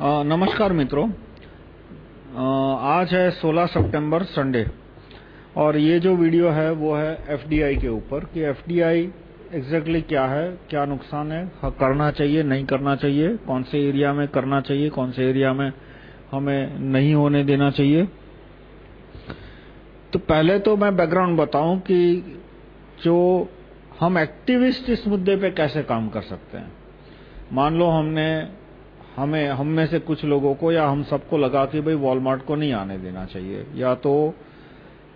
नमस्कार मित्रों। आज है 16 सितंबर संडे। और ये जो वीडियो है वो है एफडीआई के ऊपर कि एफडीआई एग्जैक्टली क्या है क्या नुकसान है हाँ, करना चाहिए नहीं करना चाहिए कौन से एरिया में करना चाहिए कौन से एरिया में हमें नहीं होने देना चाहिए। तो पहले तो मैं बैकग्राउंड बताऊँ कि जो हम एक्टिविस्ट इस मुद्दे पे कैसे काम कर सकते हैं। मान लो हमने हमें, हम में से कुछ लोगों को या हम सबको लगा कि भाई वॉलमार्ट को नहीं आने देना चाहिए। या तो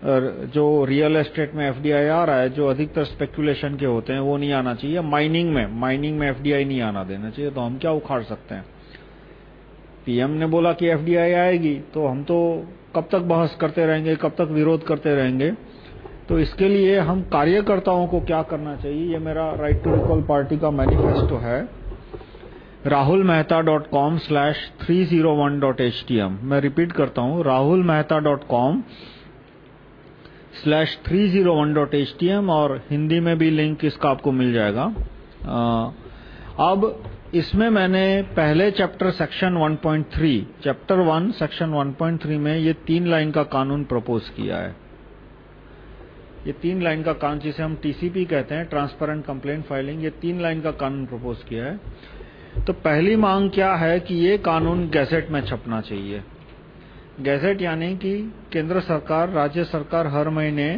जो रियल एस्टेट में एफडीआई आ रहा है, जो अधिकतर स्पेकुलेशन के होते हैं, वो नहीं आना चाहिए। माइनिंग में माइनिंग में एफडीआई नहीं आना देना चाहिए तो हम क्या उखाड़ सकते हैं? पीएम ने बोला कि एफडीआई आएगी तो हम तो कब तक बहस करते रहेंगे, कब तक विरोध करते रहेंगे? तो इसके लिए हम कार्यकर्ताओं को क्या करना चाहिए? ये मेरा राइट टू रिकॉल पार्टी का मैनिफेस्टो है। rahulmehta.com slash 301.htm मैं रिपीट करता हूँ rahulmehta.com slash 301.htm और हिंदी में भी लिंक इसका आपको मिल जाएगा। अब इसमें मैंने पहले चैप्टर सेक्शन 1.3 चैप्टर 1 सेक्शन 1.3 में ये तीन लाइन का कानून प्रपोज किया है। ये तीन लाइन का कानून जिसे हम टीसीपी कहते हैं ट्रांसपेरेंट कंप्लेंट फाइलिंग ये तीन लाइन का कानून प्रपोज किया है। तो पहली मांग क्या है कि ये कानून गैजेट में छपना चाहिए? गैजेट यानी कि केंद्र सरकार, राज्य सरकार हर महीने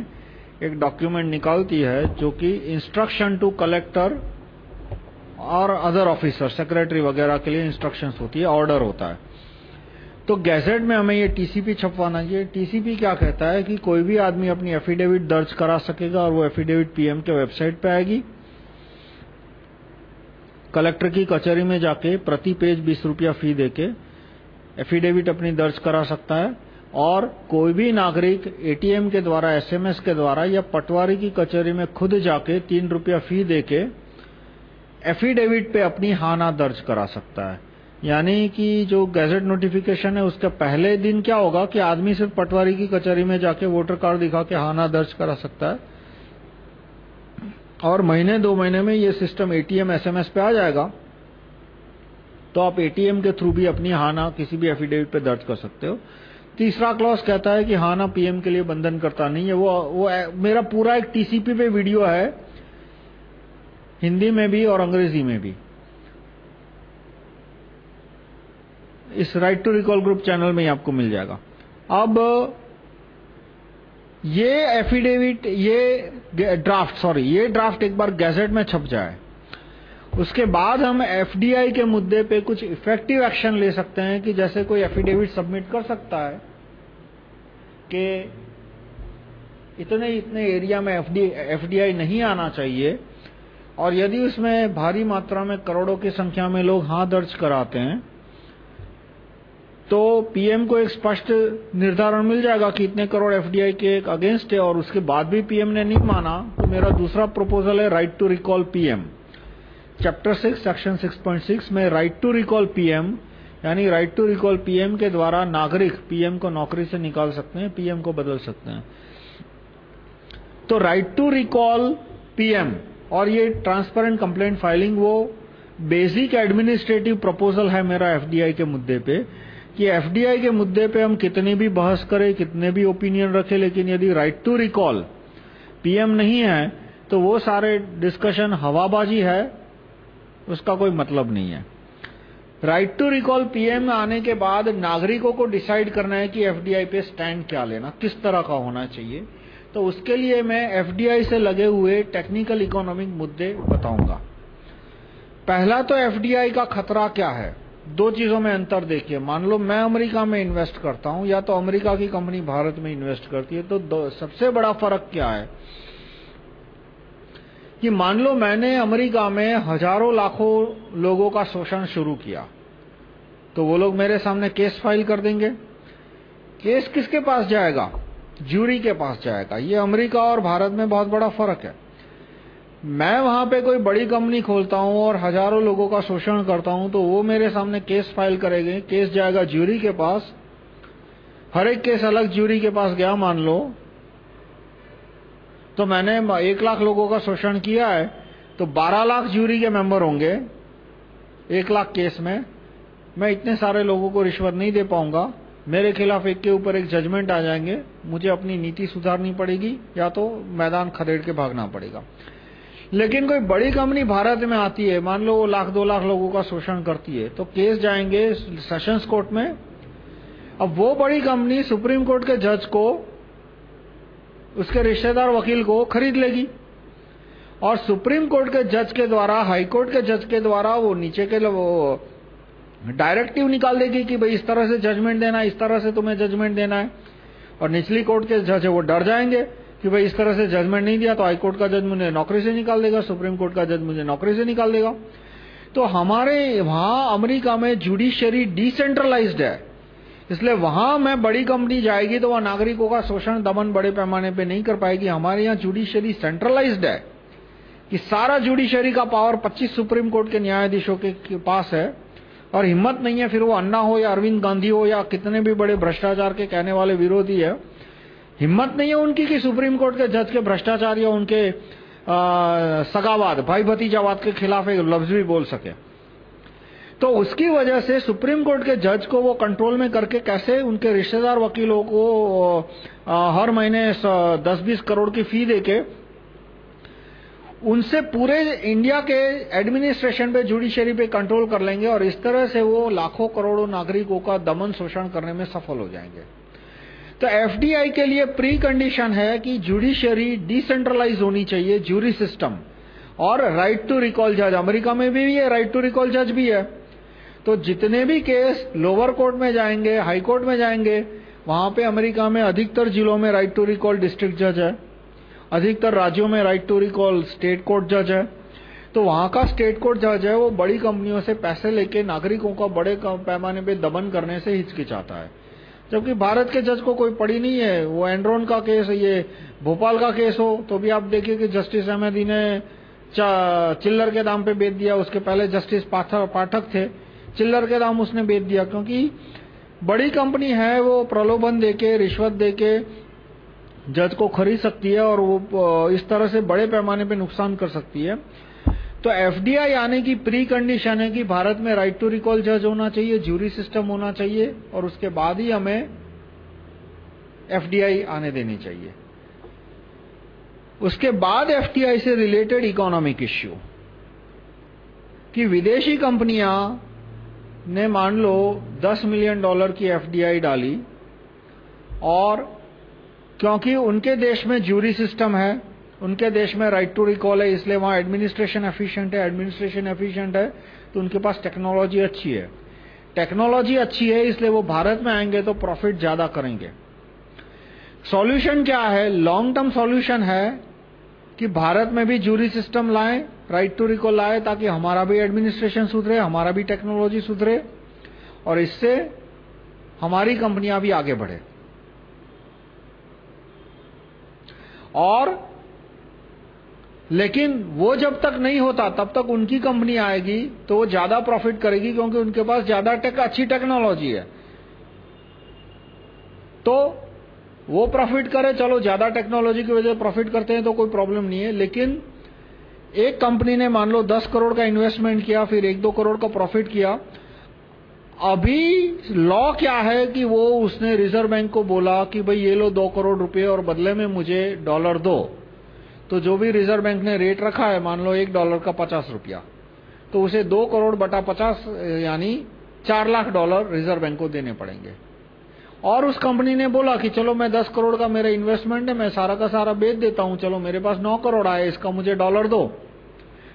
एक डॉक्यूमेंट निकालती है जो कि इंस्ट्रक्शन टू कलेक्टर और अदर ऑफिसर सेक्रेटरी वगैरह के लिए इंस्ट्रक्शंस होती है ऑर्डर होता है। तो गैजेट में हमें ये टीसीपी छपवाना चाहिए। टीसीपी क्या कहता है कि कोई भी आदमी अपनी एफिडेविट दर्ज करा सकेगा और वो एफिडेविट पीएम के वेबसाइट पे आएगी। कलेक्टर की कचहरी में जाके प्रति पेज बीस रुपया फ़ी देके एफिडेविट अपनी दर्ज करा सकता है। और कोई भी नागरिक एटीएम के द्वारा, एसएमएस के द्वारा या पटवारी की कचहरी में खुद जाके तीन रुपया फ़ी देके एफिडेविट पे अपनी हाना दर्ज करा सकता है। यानी कि जो गैजेट नोटिफिकेशन है, उसके पहले दिन क्या होगा कि आदमी सिर्फ़ पटवारी की कचहरी में जाके वोटर कार्ड दिखा के हाना दर्ज करा सकता है। और महीने दो महीने में ये सिस्टम एटीएम एसएमएस पे आ जाएगा तो आप एटीएम के थ्रू भी अपनी हाना किसी भी एफिडेविट पे दर्ज कर सकते हो। तीसरा क्लॉज कहता है कि हाना पीएम के लिए बंधन करता नहीं है। वो वो, मेरा पूरा एक टीसीपी पे वीडियो है, हिंदी में भी और अंग्रेज़ी में भी। इस right to recall group channel में ही आपको मिल जाएगा। अब ये एफिडेविट ये ड्राफ्ट सॉरी ये ड्राफ्ट एक बार गैजेट में छप जाए। उसके बाद हम एफडीआई के मुद्दे पे कुछ इफ़ेक्टिव एक्शन ले सकते हैं कि जैसे कोई एफिडेविट सबमिट कर सकता है कि इतने इतने एरिया में एफडीआई नहीं आना चाहिए और यदि उसमें भारी मात्रा में करोड़ों की संख्या में लोग हाँ दर्ज कराते हैं तो पीएम को एक स्पष्ट निर्धारण मिल जाएगा कि इतने करोड़ एफडीआई के एक अगेंस्ट है और उसके बाद भी पीएम ने नहीं माना। तो मेरा दूसरा प्रपोजल है right to recall PM chapter 6 section 6.6 में राइट टू रिकॉल पीएम यानी राइट टू रिकॉल पीएम के द्वारा नागरिक पीएम को नौकरी से निकाल सकते हैं पीएम को बदल सकते हैं। तो राइट टू रिकॉल पीएम और ये ट्रांसपेरेंट कंप्लेंट फाइलिंग वो बेसिक एडमिनिस्ट्रेटिव प्रपोजल है मेरा एफडीआई के मुद्दे पे। कि एफडीआई के मुद्दे पे हम कितनी भी बहस करें, कितने भी ओपिनियन रखें, लेकिन यदि राइट टू रिकॉल पीएम नहीं है तो वो सारे डिस्कशन हवाबाजी है, उसका कोई मतलब नहीं है। राइट टू रिकॉल पीएम आने के बाद नागरिकों को डिसाइड करना है कि एफडीआई पे स्टैंड क्या लेना, किस तरह का होना चाहिए। तो उसके लिए मैं एफडीआई से लगे हुए टेक्निकल इकोनॉमिक मुद्दे बताऊँगा। पहला तो एफडीआई का खतरा क्या है? दो चीज़ों में अंतर देखिए। मान लो मैं अमेरिका में इन्वेस्ट करता हूँ, या तो अमेरिका की कंपनी भारत में इन्वेस्ट करती है तो सबसे बड़ा फ़र्क क्या है? कि मान लो मैंने अमेरिका में हज़ारों लाखों लोगों का शोषण शुरू किया तो वो लोग मेरे सामने केस फ़ाइल कर देंगे। केस किसके पास जाएगा? ज्यूरी के पास जाएगा। ये अमेरिका और भारत में बहुत बड़ा फ़र्क है। मैं वहाँ पे कोई बड़ी कंपनी खोलता हूँ और हज़ारों लोगों का शोषण करता हूँ तो वो मेरे सामने केस फ़ाइल करेंगे। केस जाएगा ज्यूरी के पास। हर एक केस अलग ज्यूरी के पास गया, मान लो। तो मैंने एक लाख लोगों का शोषण किया है तो बारह लाख ज्यूरी के मेंबर होंगे, एक लाख केस में। मैं इतने सारे लोगों को रिश्वत नहीं दे पाऊँगा। मेरे खिलाफ एक के ऊपर एक जजमेंट आ जाएँगे। मुझे अपनी नीति सुधारनी पड़ेगी, या तो मैदान खदेड़ के भागना पड़ेगा। लेकिन कोई बड़ी कंपनी भारत में आती है, मान लो वो लाख, दो लाख लोगों का शोषण करती है तो केस जाएँगे सेशंस कोर्ट में। अब वो बड़ी कंपनी सुप्रीम कोर्ट के जज को, उसके रिश्तेदार वकील को खरीद लेगी। और सुप्रीम कोर्ट के जज के द्वारा हाई कोर्ट के जज के द्वारा वो नीचे के वो डायरेक्टिव निकाल देगी कि भाई इस तरह से जजमेंट देना है, इस तरह से तुम्हें जजमेंट देना है। और निचली कोर्ट के जज है, वो डर जाएँगे। कि भाई इस तरह से जजमेंट नहीं दिया तो हाई कोर्ट का जज मुझे नौकरी से निकाल देगा सुप्रीम कोर्ट का जज मुझे नौकरी से निकाल देगा। तो हमारे वहाँ अमेरिका में जुडिशियरी डिसेंट्रलाइज्ड है। इसलिए वहाँ में बड़ी कंपनी जाएगी तो वह नागरिकों का शोषण दमन बड़े पैमाने पे नहीं कर पाएगी। हमारे यहाँ जुडिशियरी सेंट्रलाइज्ड है कि सारा जुडिशियरी का पावर 25 सुप्रीम कोर्ट के न्यायाधीशों के, के पास है और हिम्मत नहीं है फिर वो अन्ना हो या अरविंद गांधी हो या कितने भी बड़े भ्रष्टाचार के कहने वाले विरोधी है हिम्मत नहीं है उनकी कि सुप्रीम कोर्ट के जज के भ्रष्टाचार या उनके सगावाद भाई भतीजावाद के खिलाफ एक लफ्ज भी बोल सके। तो उसकी वजह से सुप्रीम कोर्ट के जज को वो कंट्रोल में करके कैसे उनके रिश्तेदार वकीलों को आ, हर महीने दस बीस करोड़ की फ़ी देके उनसे पूरे इंडिया के एडमिनिस्ट्रेशन पे जुडिशरी पे कंट्रोल कर लेंगे और इस तरह से वो लाखों करोड़ों नागरिकों का दमन शोषण करने में सफल हो जाएँगे। तो एफडीआई के लिए प्री कंडीशन है कि जुडिशरी डिसेंट्रलाइज होनी चाहिए जूरी सिस्टम और राइट टू रिकॉल जज अमेरिका में भी है राइट टू रिकॉल जज भी है। तो जितने भी केस लोअर कोर्ट में जाएँगे हाई कोर्ट में जाएँगे, वहाँ पे अमेरिका में अधिकतर जिलों में राइट टू रिकॉल डिस्ट्रिक्ट जज है। अधिकतर राज्यों में right to recall state court जज है। तो वहाँ का स्टेट कोर्ट जज है, वो बड़ी कंपनियों से पैसे लेके नागरिकों का बड़े पैमाने पे दमन करने से हिचकिचाता है। जबकि भारत के जज को कोई पड़ी नहीं है। वो एंड्रोन का केस ये भोपाल का केस हो तो भी आप देखिए कि जस्टिस अहमदी ने चिल्लर के दाम पे बेच दिया। उसके पहले जस्टिस पाठक थे। चिल्लर के दाम उसने बेच दिया, क्योंकि बड़ी कंपनी है, वो प्रलोभन देके, रिश्वत देके जज को खरीद सकती है और वो इस तरह से बड़े पैमाने पे नुकसान कर सकती है। तो एफडीआई आने की प्री कंडीशन है कि भारत में राइट टू रिकॉल जज होना चाहिए जूरी सिस्टम होना चाहिए, और उसके बाद ही हमें एफडीआई आने देनी चाहिए। उसके बाद एफडीआई से रिलेटेड इकोनॉमिक इश्यू कि विदेशी कंपनियाँ ने मान लो 10 मिलियन डॉलर की एफडीआई डाली, और क्योंकि उनके देश में जूरी सिस्टम है उनके देश में राइट टू रिकॉल है, इसलिए वहाँ एडमिनिस्ट्रेशन एफिशिएंट है एडमिनिस्ट्रेशन एफिशिएंट है तो उनके पास टेक्नोलॉजी अच्छी है। टेक्नोलॉजी अच्छी है, इसलिए वो भारत में आएँगे तो प्रॉफिट ज़्यादा करेंगे। सॉल्यूशन क्या है? लॉन्ग टर्म सॉल्यूशन है कि भारत में भी जूरी सिस्टम लाएँ राइट टू रिकॉल लाए, ताकि हमारा भी एडमिनिस्ट्रेशन सुधरे, हमारा भी टेक्नोलॉजी सुधरे, और इससे हमारी कंपनियाँ भी आगे बढ़े। और लेकिन वो जब तक नहीं होता तब तक उनकी कंपनी आएगी तो वो ज़्यादा प्रॉफिट करेगी क्योंकि उनके पास ज़्यादा टेक, अच्छी टेक्नोलॉजी है। तो वो प्रॉफिट करे चलो ज़्यादा टेक्नोलॉजी की वजह से प्रॉफिट करते हैं तो कोई प्रॉब्लम नहीं है लेकिन एक कंपनी ने मान लो 10 करोड़ का इन्वेस्टमेंट किया फिर एक दो करोड़ का प्रॉफिट किया। अभी लॉ क्या है कि वो उसने रिज़र्व बैंक को बोला कि भाई ये लो दो करोड़ रुपए और बदले में मुझे डॉलर दो। तो जो भी रिज़र्व बैंक ने रेट रखा है, मान लो एक डॉलर का पचास रुपया तो उसे दो करोड़ बटा पचास, यानी चार लाख डॉलर रिज़र्व बैंक को देने पड़ेंगे। और उस कंपनी ने बोला कि चलो मैं दस करोड़ का मेरा इन्वेस्टमेंट है, मैं सारा का सारा बेच देता हूँ, चलो मेरे पास नौ करोड़ आए, इसका मुझे डॉलर दो।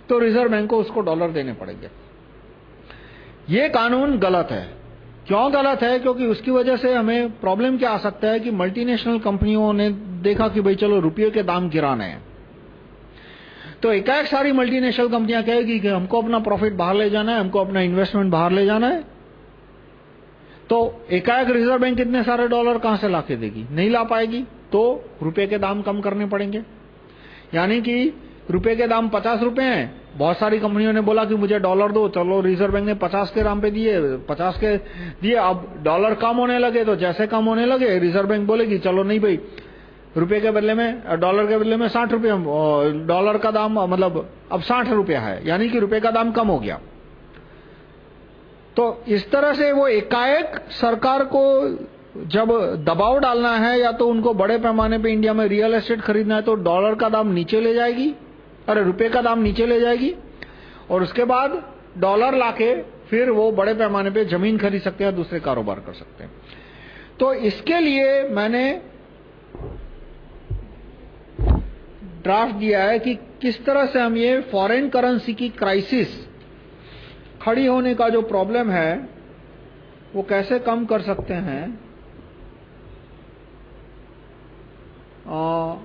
तो रिज़र्व बैंक को उसको डॉलर देने पड़ेंगे। ये कानून गलत है। क्यों गलत है? क्योंकि उसकी वजह से हमें प्रॉब्लम क्या आ सकता है कि मल्टीनेशनल कंपनियों ने देखा कि भाई चलो रुपये के दाम गिराने हैं। तो एकाएक सारी मल्टीनेशनल कंपनियाँ कहेगी कि हमको अपना प्रॉफिट बाहर ले जाना है, हमको अपना इन्वेस्टमेंट बाहर ले जाना है। तो एकाएक रिज़र्व बैंक इतने सारे डॉलर कहाँ से लाके देगी? नहीं ला पाएगी तो रुपए के दाम कम करने पड़ेंगे। यानी कि रुपए के दाम पचास रुपए हैं। बहुत सारी कंपनियों ने बोला कि मुझे डॉलर दो, चलो रिज़र्व बैंक ने पचास के दाम पे दिए, पचास के दिए। अब डॉलर कम होने लगे तो जैसे कम होने लगे रिज़र्व बैंक बोलेगी, चलो नहीं भाई रुपए के बदले में, डॉलर के बदले में साठ रुपए डॉलर का दाम मतलब अब साठ रुपया है, यानी कि रुपए का दाम कम हो गया। तो इस तरह से वो एकाएक सरकार को जब दबाव डालना है, या तो उनको बड़े पैमाने पे इंडिया में रियल एस्टेट खरीदना है तो डॉलर का दाम नीचे ले जाएगी, अरे रुपए का दाम नीचे ले जाएगी, और उसके बाद डॉलर लाके फिर वो बड़े पैमाने पे ज़मीन खरीद सकते हैं, दूसरे कारोबार कर सकते हैं। तो इसके लिए मैंने ड्राफ्ट दिया है कि किस तरह से हम ये फॉरेन करेंसी की क्राइसिस खड़ी होने का जो प्रॉब्लम है वो कैसे कम कर सकते हैं? आ,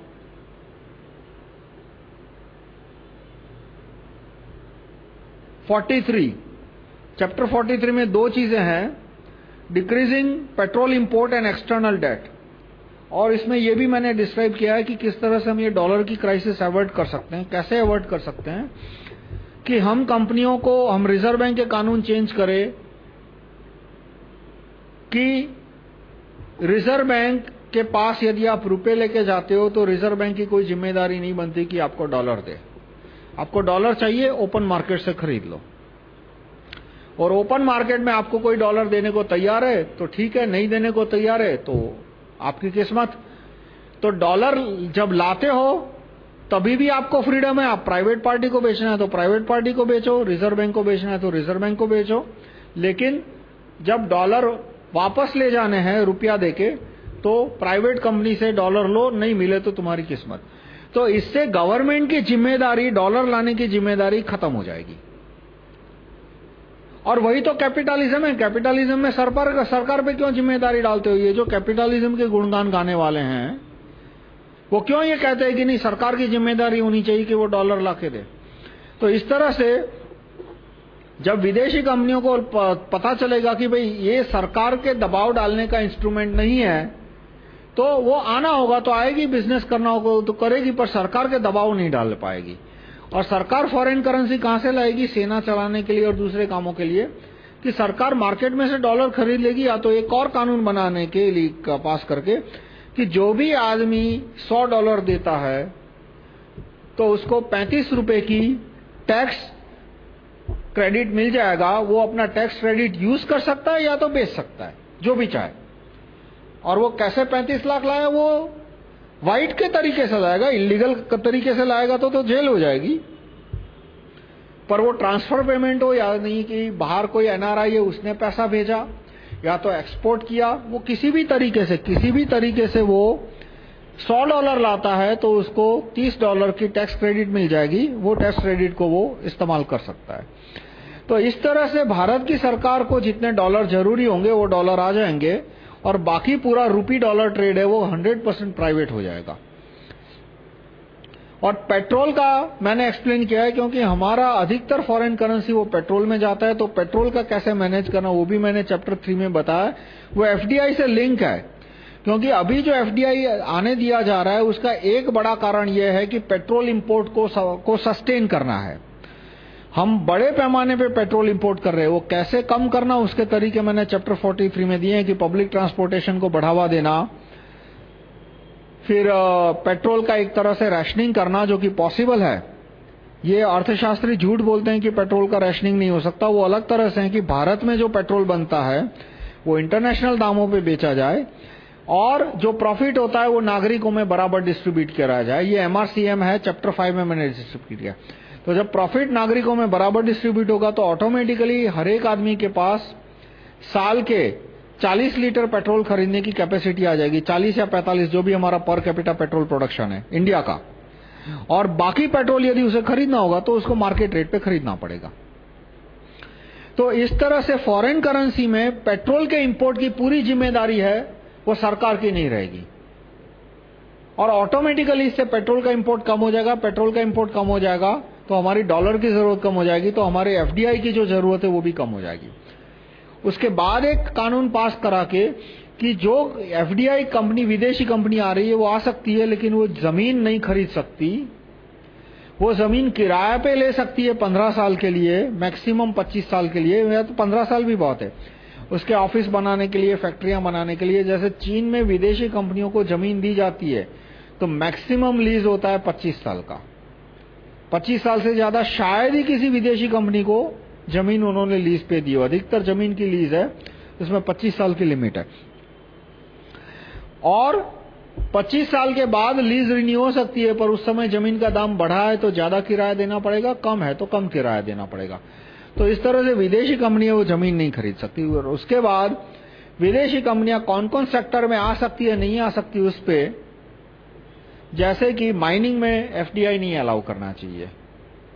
forty three chapter forty three में दो चीज़ें हैं decreasing petrol import and external debt और इसमें यह भी मैंने डिस्क्राइब किया है कि किस तरह से हम ये डॉलर की क्राइसिस अवॉइड कर सकते हैं, कैसे अवॉइड कर सकते हैं कि हम कंपनियों को, हम रिज़र्व बैंक के कानून चेंज करें कि रिज़र्व बैंक के पास यदि आप रुपए लेके जाते हो तो रिज़र्व बैंक की कोई ज़िम्मेदारी नहीं बनती कि आपको डॉलर दे। आपको डॉलर चाहिए ओपन मार्केट से खरीद लो। और ओपन मार्केट में आपको कोई डॉलर देने को तैयार है तो ठीक है, नहीं देने को तैयार है तो आपकी किस्मत। तो डॉलर जब लाते हो, तभी भी आपको फ्रीडम है। आप प्राइवेट पार्टी को बेचना है तो प्राइवेट पार्टी को बेचो रिज़र्व बैंक को बेचना है तो रिज़र्व बैंक को बेचो। लेकिन जब डॉलर वापस ले जाने हैं रुपया देके तो प्राइवेट कंपनी से डॉलर लो, नहीं मिले तो तुम्हारी किस्मत। तो इससे गवर्नमेंट की ज़िम्मेदारी डॉलर लाने की ज़िम्मेदारी खत्म हो जाएगी। और वही तो कैपिटलिज्म है। कैपिटलिज्म में सरकार सरकार पे क्यों ज़िम्मेदारी डालते हो? ये जो कैपिटलिज्म के गुणगान गाने वाले हैं, वो क्यों ये कहते हैं कि नहीं, सरकार की ज़िम्मेदारी होनी चाहिए कि वो डॉलर ला के दे? तो इस तरह से जब विदेशी कंपनियों को पता चलेगा कि भाई ये सरकार के दबाव डालने का इंस्ट्रूमेंट नहीं है तो वो आना होगा तो आएगी बिज़नेस करना होगा तो करेगी, पर सरकार के दबाव नहीं डाल पाएगी। और सरकार फॉरेन करेंसी कहाँ से लाएगी? सेना चलाने के लिए और दूसरे कामों के लिए? कि सरकार मार्केट में से डॉलर खरीद लेगी या तो एक और कानून बनाने के लिए पास करके कि जो भी आदमी 100 डॉलर देता है तो उसको 35 रुपए की टैक्स क्रेडिट मिल जाएगा। वो अपना टैक्स क्रेडिट यूज़ कर सकता है या तो बेच सकता है, जो भी चाहे। और वो कैसे 35 लाख लाए वो? वाइट के तरीके से लाएगा, इलीगल तरीके से लाएगा तो तो जेल हो जाएगी। पर वो ट्रांसफ़र पेमेंट हो या नहीं कि बाहर कोई एनआरआई है, उसने पैसा भेजा या तो एक्सपोर्ट किया, वो किसी भी तरीके से, किसी भी तरीके से वो 100 डॉलर लाता है तो उसको 30 डॉलर की टैक्स क्रेडिट मिल जाएगी, वो टैक्स क्रेडिट को वो इस्तेमाल कर सकता है। तो इस तरह से भारत की सरकार को जितने डॉलर ज़रूरी होंगे, वो डॉलर आ जाएँगे। और बाकी पूरा रूपी डॉलर ट्रेड है, वो 100% प्राइवेट हो जाएगा। और पेट्रोल का मैंने एक्सप्लेन किया है, क्योंकि हमारा अधिकतर फॉरेन करेंसी वो पेट्रोल में जाता है तो पेट्रोल का कैसे मैनेज करना, वो भी मैंने चैप्टर थ्री में बताया। वो एफडीआई से लिंक है, क्योंकि अभी जो एफडीआई आने दिया जा रहा है, उसका एक बड़ा कारण यह है कि पेट्रोल इंपोर्ट को को सस्टेन करना है। हम बड़े पैमाने पे पेट्रोल इंपोर्ट कर रहे हैं। वो कैसे कम करना, उसके तरीके मैंने चैप्टर 43 में दिए हैं कि पब्लिक ट्रांसपोर्टेशन को बढ़ावा देना। फिर पेट्रोल का एक तरह से रैशनिंग करना जो कि पॉसिबल है। ये अर्थशास्त्री झूठ बोलते हैं कि पेट्रोल का रैशनिंग नहीं हो सकता। वो अलग तरह से है कि भारत में जो पेट्रोल बनता है, वो इंटरनेशनल दामों पे बेचा जाए और जो प्रॉफिट होता है, वो नागरिकों में बराबर डिस्ट्रीब्यूट किया जाए। ये एमआरसीएम है चैप्टर फाइव में मैंने डिस्ट्रीब्यूट किया। तो जब प्रॉफिट नागरिकों में बराबर डिस्ट्रीब्यूट होगा तो ऑटोमेटिकली हर एक आदमी के पास साल के 40 लीटर पेट्रोल खरीदने की कैपेसिटी आ जाएगी। 40 या 45 जो भी हमारा पर कैपिटा पेट्रोल प्रोडक्शन है, इंडिया का। और बाकी पेट्रोल यदि उसे खरीदना होगा तो उसको मार्केट रेट पे खरीदना पड़ेगा। तो इस तरह से फॉरेन करेंसी में पेट्रोल के इंपोर्ट की पूरी ज़िम्मेदारी है, वो सरकार की नहीं रहेगी। और ऑटोमेटिकली इससे पेट्रोल का इंपोर्ट कम हो जाएगा पेट्रोल का इंपोर्ट कम हो जाएगा तो हमारी डॉलर की ज़रूरत कम हो जाएगी तो हमारे एफडीआई की जो ज़रूरत है वो भी कम हो जाएगी। उसके बाद एक कानून पास करा के कि जो एफडीआई कंपनी विदेशी कंपनी आ रही है, वो आ सकती है, लेकिन वो ज़मीन नहीं खरीद सकती। वो ज़मीन किराए पे ले सकती है पंद्रह साल के लिए मैक्सिमम पच्चीस साल के लिए, या तो पंद्रह साल भी बहुत है। उसके ऑफ़िस बनाने के लिए फैक्ट्रियाँ बनाने के लिए, जैसे चीन में विदेशी कंपनियों को ज़मीन दी जाती है तो मैक्सिमम लीज होता है पच्चीस साल का। पच्चीस साल से ज़्यादा शायद ही किसी विदेशी कंपनी को ज़मीन उन्होंने लीज पे दी हो। अधिकतर ज़मीन की लीज है, इसमें 25 साल की लिमिट है। और 25 साल के बाद लीज रिन्यू हो सकती है, पर उस समय ज़मीन का दाम बढ़ा है तो ज़्यादा किराया देना पड़ेगा, कम है तो कम किराया देना पड़ेगा। तो इस तरह से विदेशी कंपनियाँ वो ज़मीन नहीं खरीद सकती। और उसके बाद विदेशी कंपनियाँ कौन कौन सेक्टर में आ सकती है, नहीं आ सकती उस पर जैसे कि माइनिंग में एफडीआई नहीं अलाउ करना चाहिए।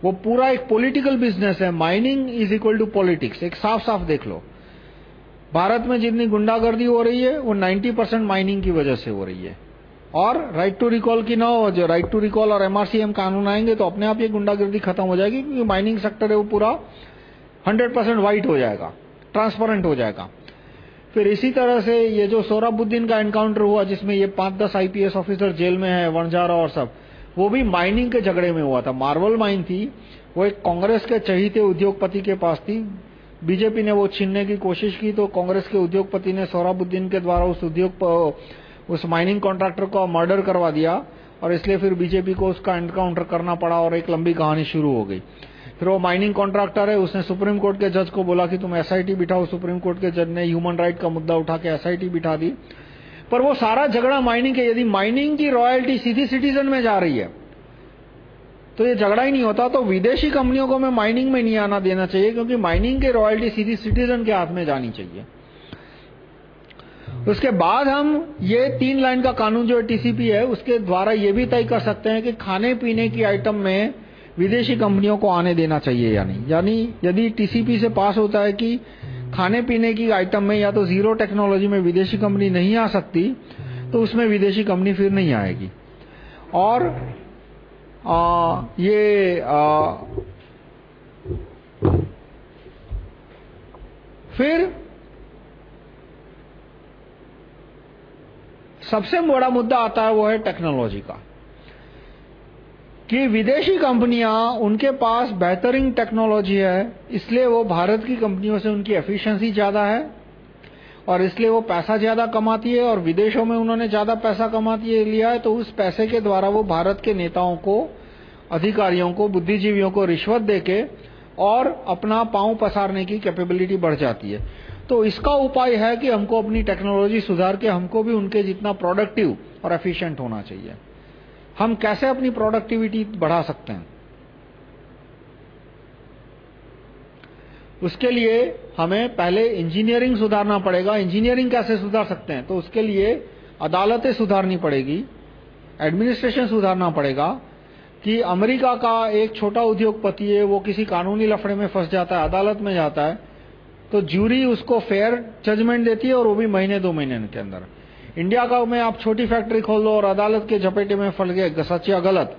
वो पूरा एक पॉलिटिकल बिज़नेस है। Mining is equal to politics एक साफ़ साफ़ देख लो। भारत में जितनी गुंडागर्दी हो रही है, वो 90 परसेंट माइनिंग की वजह से हो रही है। और राइट टू रिकॉल की ना हो, जो राइट टू रिकॉल और एमआरसीएम कानून आएँगे तो अपने आप ये गुंडागर्दी खत्म हो जाएगी, क्योंकि माइनिंग सेक्टर है वो पूरा। 100 परसेंट व्हाइट हो जाएगा। ट्रांसपेरेंट हो जाएगा। फिर इसी तरह से ये जो सोराबुद्दीन का एनकाउंटर हुआ, जिसमें ये पाँच दस आईपीएस ऑफिसर जेल में है, वनजारा और सब, वो भी माइनिंग के झगड़े में हुआ था। मार्बल माइन थी, वो एक कांग्रेस के चहीते उद्योगपति के पास थी। बीजेपी ने वो छीनने की कोशिश की तो कांग्रेस के उद्योगपति ने सोहराबुद्दीन के द्वारा उस उद्योग उस माइनिंग कॉन्ट्रैक्टर को मर्डर करवा दिया, और इसलिए फिर बीजेपी को उसका एनकाउंटर करना पड़ा, और एक लंबी कहानी शुरू हो गई। फिर वो माइनिंग कॉन्ट्रैक्टर है, उसने सुप्रीम कोर्ट के जज को बोला कि तुम एसआईटी बिठाओ। सुप्रीम कोर्ट के जज ने ह्यूमन राइट का मुद्दा उठा के एसआईटी बिठा दी। पर वो सारा झगड़ा माइनिंग के, यदि माइनिंग की रॉयल्टी सीधी सिटीजन में जा रही है तो ये झगड़ा ही नहीं होता। तो विदेशी कंपनियों को मैं माइनिंग में नहीं आना देना चाहिए, क्योंकि माइनिंग की रॉयल्टी सीधी सिटीजन के हाथ में जानी चाहिए। उसके बाद हम ये तीन लाइन का कानून जो टीसीपी है, उसके द्वारा ये भी तय कर सकते हैं कि खाने पीने की आइटम में विदेशी कंपनियों को आने देना चाहिए या नहीं? यानी यदि टीसीपी से पास होता है कि खाने पीने की आइटम में या तो ज़ीरो टेक्नोलॉजी में विदेशी कंपनी नहीं आ सकती तो उसमें विदेशी कंपनी फिर नहीं आएगी। और आ, ये आ, फिर सबसे बड़ा मुद्दा आता है वो है टेक्नोलॉजी का। कि विदेशी कंपनियाँ उनके पास बेहतरीन टेक्नोलॉजी है, इसलिए वो भारत की कंपनियों से उनकी एफिशिएंसी ज़्यादा है, और इसलिए वो पैसा ज़्यादा कमाती है, और विदेशों में उन्होंने ज़्यादा पैसा कमाती है, लिया है तो उस पैसे के द्वारा वो भारत के नेताओं को, अधिकारियों को, बुद्धिजीवियों को रिश्वत देके और अपना पाँव पसारने की कैपेबिलिटी बढ़ जाती है। तो इसका उपाय है कि हमको अपनी टेक्नोलॉजी सुधार के हमको भी उनके जितना प्रोडक्टिव और एफिशिएंट होना चाहिए। हम कैसे अपनी प्रोडक्टिविटी बढ़ा सकते हैं? उसके लिए हमें पहले इंजीनियरिंग सुधारना पड़ेगा। इंजीनियरिंग कैसे सुधार सकते हैं? तो उसके लिए अदालतें सुधारनी पड़ेगी एडमिनिस्ट्रेशन सुधारना पड़ेगा कि अमेरिका का एक छोटा उद्योगपति है, वो किसी कानूनी लफड़े में फंस जाता है, अदालत में जाता है तो ज्यूरी उसको फेयर जजमेंट देती है और वो भी महीने, दो महीने के अंदर। इंडिया का में आप छोटी फैक्ट्री खोल दो और अदालत के झपेटे में फल गए सच या गलत,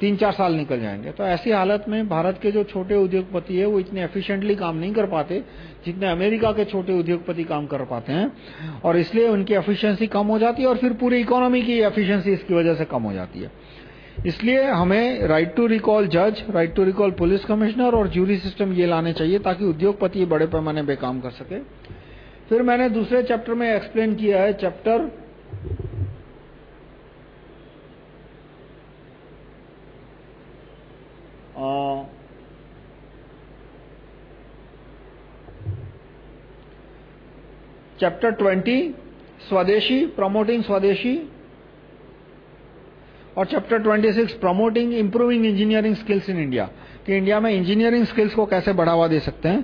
तीन चार साल निकल जाएँगे। तो ऐसी हालत में भारत के जो छोटे उद्योगपति है, वो इतने एफिशिएंटली काम नहीं कर पाते जितने अमेरिका के छोटे उद्योगपति काम कर पाते हैं। और इसलिए उनकी एफिशिएंसी कम हो जाती है और फिर पूरी इकोनॉमी की एफिशिएंसी इसकी वजह से कम हो जाती है। इसलिए हमें राइट टू रिकॉल जज right to recall police commissioner और ज्यूरी सिस्टम ये लाने चाहिए ताकि उद्योगपति बड़े पैमाने पर काम कर सके। फिर मैंने दूसरे चैप्टर में एक्सप्लेन किया है, chapter chapter twenty, swadeshi promoting swadeshi, और chapter 26 promoting improving engineering skills in India कि इंडिया में इंजीनियरिंग स्किल्स को कैसे बढ़ावा दे सकते हैं।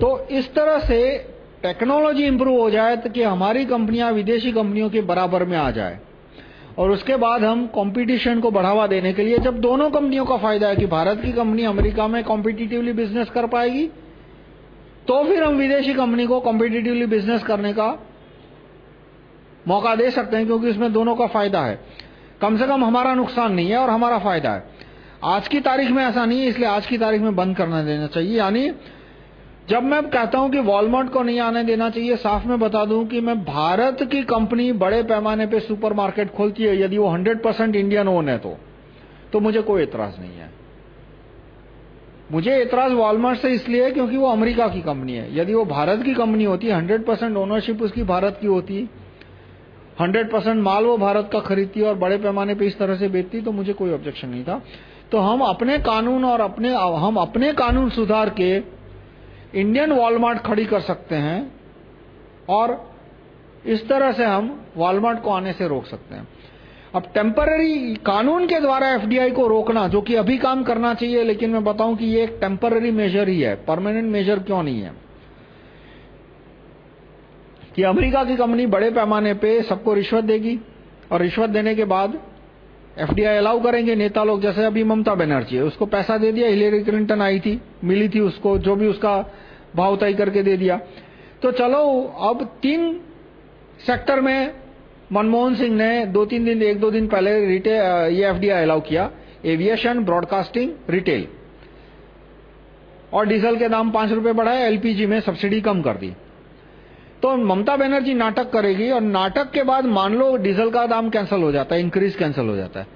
तो इस तरह से टेक्नोलॉजी इंप्रूव हो जाए तो कि हमारी कंपनियाँ विदेशी कंपनियों के बराबर में आ जाए। और उसके बाद हम कंपटीशन को बढ़ावा देने के लिए, जब दोनों कंपनियों का फ़ायदा है कि भारत की कंपनी अमेरिका में कॉम्पिटिटिवली बिज़नेस कर पाएगी तो फिर हम विदेशी कंपनी को कॉम्पिटिटिवली बिज़नेस करने का मौका दे सकते हैं, क्योंकि इसमें दोनों का फ़ायदा है। कम से कम हमारा नुकसान नहीं है और हमारा फ़ायदा है। आज की तारीख में ऐसा नहीं है, इसलिए आज की तारीख में बंद करना देना चाहिए। यानी जब मैं कहता हूँ कि वॉलमार्ट को नहीं आने देना चाहिए, साफ़ में बता दूँ कि मैं भारत की कंपनी बड़े पैमाने पे सुपरमार्केट खोलती है, यदि वो 100 परसेंट इंडियन ओन है तो। तो मुझे कोई एतराज़ नहीं है। मुझे एतराज़ वॉलमार्ट से इसलिए है क्योंकि वो अमेरिका की कंपनी है। यदि वो भारत की कंपनी होती, हंड्रेड परसेंट ओनरशिप उसकी भारत की होती, हंड्रेड परसेंट माल वो भारत का खरीदती और बड़े पैमाने पे इस तरह से बेचती तो मुझे कोई ऑब्जेक्शन नहीं था। तो हम अपने कानून और अपने, हम अपने कानून सुधार के इंडियन वॉलमार्ट खड़ी कर सकते हैं और इस तरह से हम वॉलमार्ट को आने से रोक सकते हैं। अब टेम्पररी कानून के द्वारा एफडीआई को रोकना, जो कि अभी काम करना चाहिए, लेकिन मैं बताऊँ कि ये एक टेम्पररी मेजर ही है परमानेंट मेजर क्यों नहीं है? कि अमेरिका की कंपनी बड़े पैमाने पे सबको रिश्वत देगी, और रिश्वत देने के बाद एफडीआई अलाउ करेंगे, नेता लोग, जैसे अभी ममता बनर्जी है, उसको पैसा दे दिया, हिलेरी क्लिंटन आई थी, मिली थी उसको, जो भी उसका भाव तय करके दे दिया। तो चलो, अब तीन सेक्टर में मनमोहन सिंह ने दो तीन दिन, एक दो दिन पहले रिटेल, ये एफडीआई अलाउ किया, एविएशन, ब्रॉडकास्टिंग, रिटेल। और डीजल के दाम पाँच रुपए बढ़ाए, एलपीजी में सब्सिडी कम कर दी। तो ममता बनर्जी नाटक करेगी और नाटक के बाद मान लो डीजल का दाम कैंसिल हो जाता है इंक्रीज कैंसिल हो जाता है।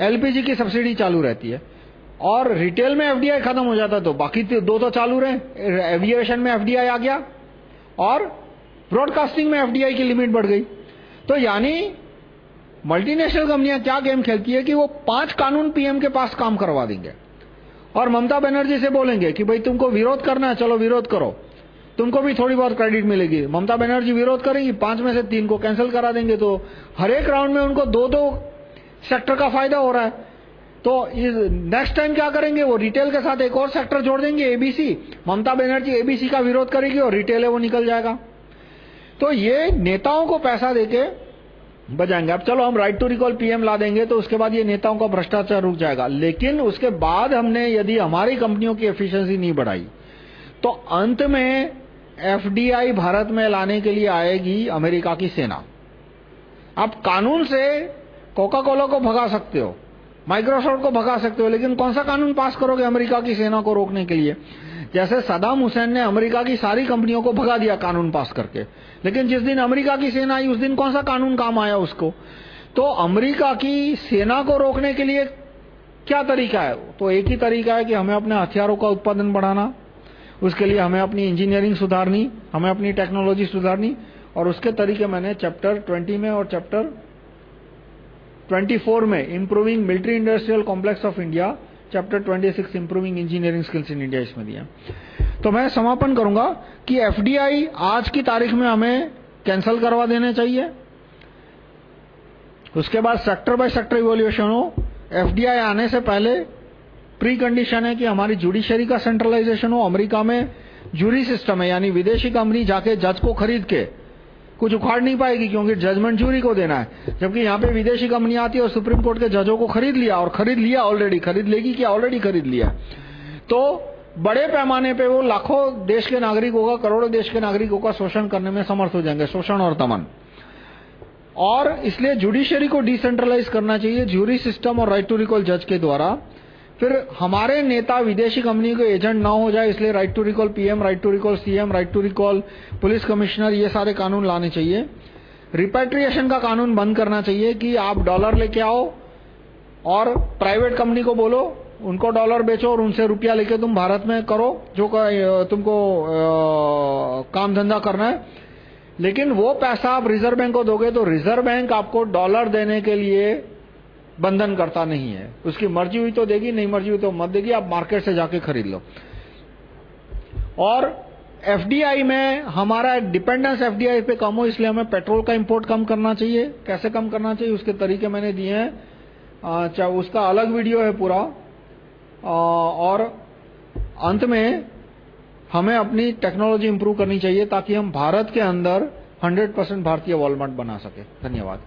एलपीजी की सब्सिडी चालू रहती है। और रिटेल में एफडीआई खत्म हो जाता तो बाकी दो तो चालू रहे। एविएशन में एफडीआई आ गया और ब्रॉडकास्टिंग में एफडीआई की लिमिट बढ़ गई। तो यानी मल्टीनेशनल कंपनियाँ क्या गेम खेलती है कि वो पाँच कानून पीएम के पास काम करवा देंगे। और ममता बनर्जी से बोलेंगे कि भाई तुमको विरोध करना है, चलो विरोध करो। तुमको भी थोड़ी बहुत क्रेडिट मिलेगी। ममता बनर्जी विरोध करेंगी, पाँच में से तीन को कैंसिल करा देंगे तो हर एक राउंड में उनको दो दो सेक्टर का फ़ायदा हो रहा है। तो नेक्स्ट टाइम क्या करेंगे? वो रिटेल के साथ एक और सेक्टर जोड़ देंगे एबीसी ममता बनर्जी एबीसी का विरोध करेगी और रिटेल है, वो निकल जाएगा। तो ये नेताओं को पैसा देके बजाएँगे। अब चलो, हम राइट टू रिकॉल पीएम ला देंगे तो उसके बाद ये नेताओं का भ्रष्टाचार रुक जाएगा। लेकिन उसके बाद हमने, यदि हमारी कंपनियों की एफिशिएंसी नहीं बढ़ाई तो अंत में एफडीआई भारत में लाने के लिए आएगी अमेरिका की सेना। आप कानून से कोका कोला को भगा सकते हो, माइक्रोसॉफ्ट को भगा सकते हो, लेकिन कौन सा कानून पास करोगे अमेरिका की सेना को रोकने के लिए? जैसे सदाम हुसैन ने अमेरिका की सारी कंपनियों को भगा दिया कानून पास करके, लेकिन जिस दिन अमेरिका की सेना आई, उस दिन कौन सा कानून काम आया उसको? तो अमेरिका की सेना को रोकने के लिए क्या तरीका है? तो एक ही तरीका है कि हमें अपने हथियारों का उत्पादन बढ़ाना उसके लिए हमें अपनी इंजीनियरिंग सुधारनी, हमें अपनी टेक्नोलॉजी सुधारनी, और उसके तरीके मैंने चैप्टर 20 में और चैप्टर 24 में improving military industrial complex of India chapter 26 improving engineering skills in India इसमें दिया। तो मैं समापन करूँगा कि एफडीआई आज की तारीख में हमें कैंसिल करवा देने चाहिए। उसके बाद सेक्टर बाय सेक्टर इवोल्यूशन हो। एफडीआई आने से पहले प्री कंडीशन है कि हमारी जुडिशरी का सेंट्रलाइजेशन हो, अमेरिका में जूरी सिस्टम है, यानी विदेशी कंपनी जाके जज को खरीद के कुछ उखाड़ नहीं पाएगी क्योंकि जजमेंट जूरी को देना है। जबकि यहाँ पे विदेशी कंपनी आती है और सुप्रीम कोर्ट के जजों को खरीद लिया और खरीद लिया ऑलरेडी खरीद लेगी क्या ऑलरेडी खरीद लिया। तो बड़े पैमाने पे वो लाखों देश के नागरिकों का करोड़ों देश के नागरिकों का शोषण करने में समर्थ हो जाएँगे, शोषण और दमन। और इसलिए जुडिशरी को डिसेंट्रलाइज करना चाहिए जूरी सिस्टम और राइट टू रिकॉल जज के द्वारा। फिर हमारे नेता विदेशी कंपनी के एजेंट ना हो जाए, इसलिए right to recall PM right to recall CM right to recall police commissioner ये सारे कानून लाने चाहिए। रिपेट्रिएशन का कानून बंद करना चाहिए कि आप डॉलर लेके आओ और प्राइवेट कंपनी को बोलो, उनको डॉलर बेचो और उनसे रुपया लेके तुम भारत में करो, जो तुमको काम धंधा करना है। लेकिन वो पैसा आप रिज़र्व बैंक को दोगे तो रिज़र्व बैंक आपको डॉलर देने के लिए बंधन करता नहीं है। उसकी मर्ज़ी हुई तो देगी, नहीं मर्ज़ी हुई तो मत देगी, आप मार्केट से जाके खरीद लो। और एफडीआई में हमारा डिपेंडेंस एफडीआई पे कम हो, इसलिए हमें पेट्रोल का इंपोर्ट कम करना चाहिए। कैसे कम करना चाहिए, उसके तरीके मैंने दिए हैं। चाहे उसका अलग वीडियो है पूरा। और अंत में हमें अपनी टेक्नोलॉजी इंप्रूव करनी चाहिए, ताकि हम भारत के अंदर 100% भारतीय वॉलमार्ट बना सके। धन्यवाद।